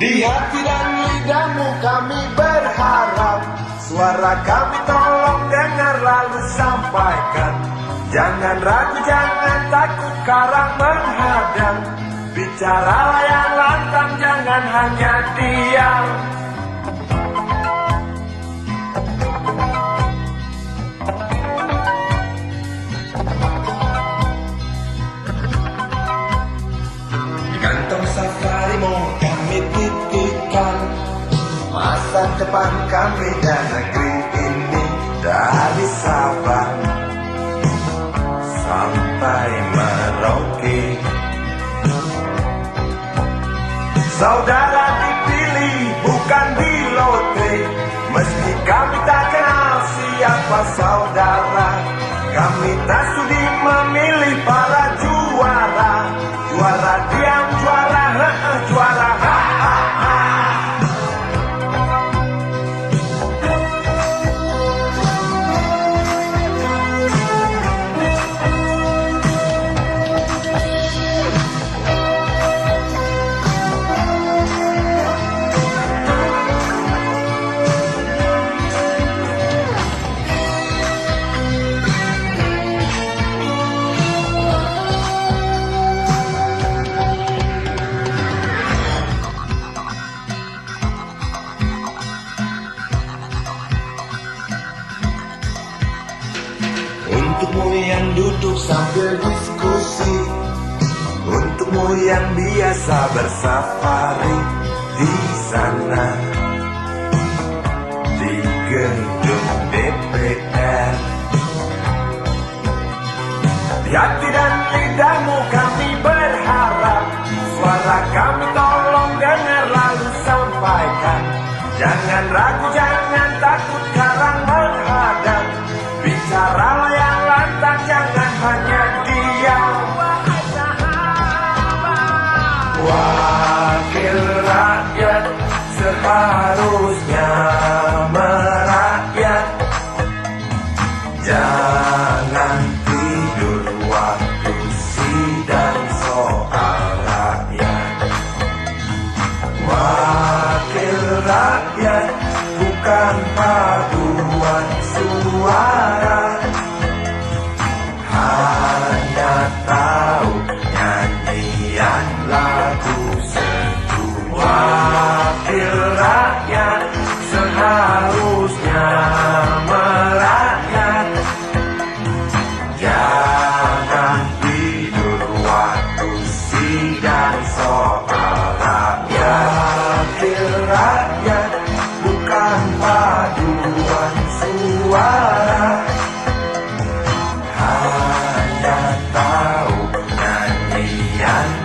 Di hati dan lidahmu kami berharap. Suara kami tolong dengar lalu sampaikan. Jangan ragu, jangan takut karang menghadang. Bicaralah yang lantang, jangan hanya diam. Di kantong safari titipkan Masa depan kami dan negeri ini Dari Sabang Sampai Merauke. Saudara dipilih bukan di lotre Meski kami tak kenal siapa saudara Untukmu yang duduk sambil diskusi. Untukmu yang biasa bersafari di sana. Di gedung DPR Di hati Jangan tidur waktu sidang soal rakyat. Wakil rakyat bukan paduan suara. Hanya tahu nyanyian lagu sendu Wakil rakyat seharusnya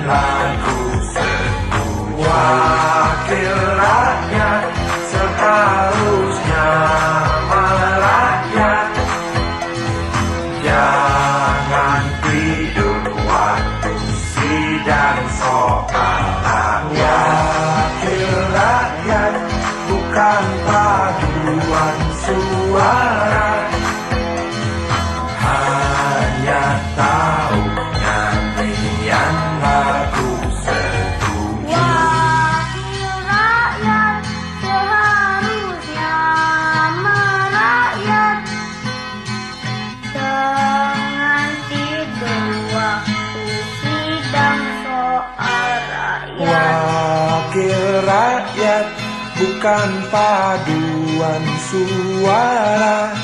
sendu Wakil rakyat seharusnya merakyat. Jangan tidur bukan paduan suara.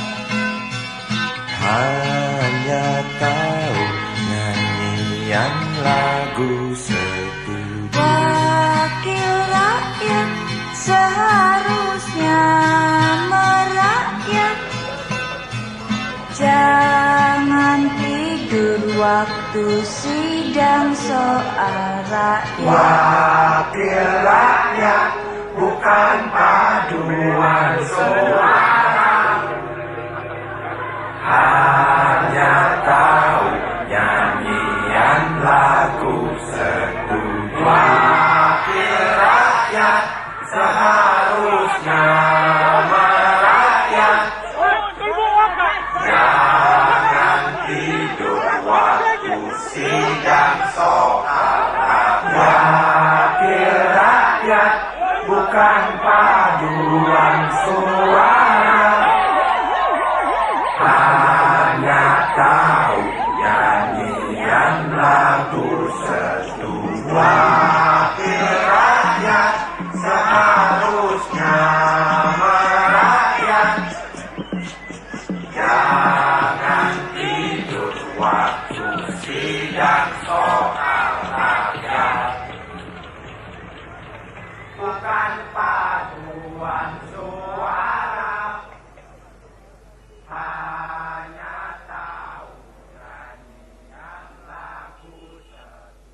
Hanya tahu nyanyian lagu setuju. Wakil rakyat seharusnya merakyat. Jangan tidur waktu sidang soal rakyat. Wakil rakyat bukan paduan suara Hanya การปาสุวรรสุวรรณ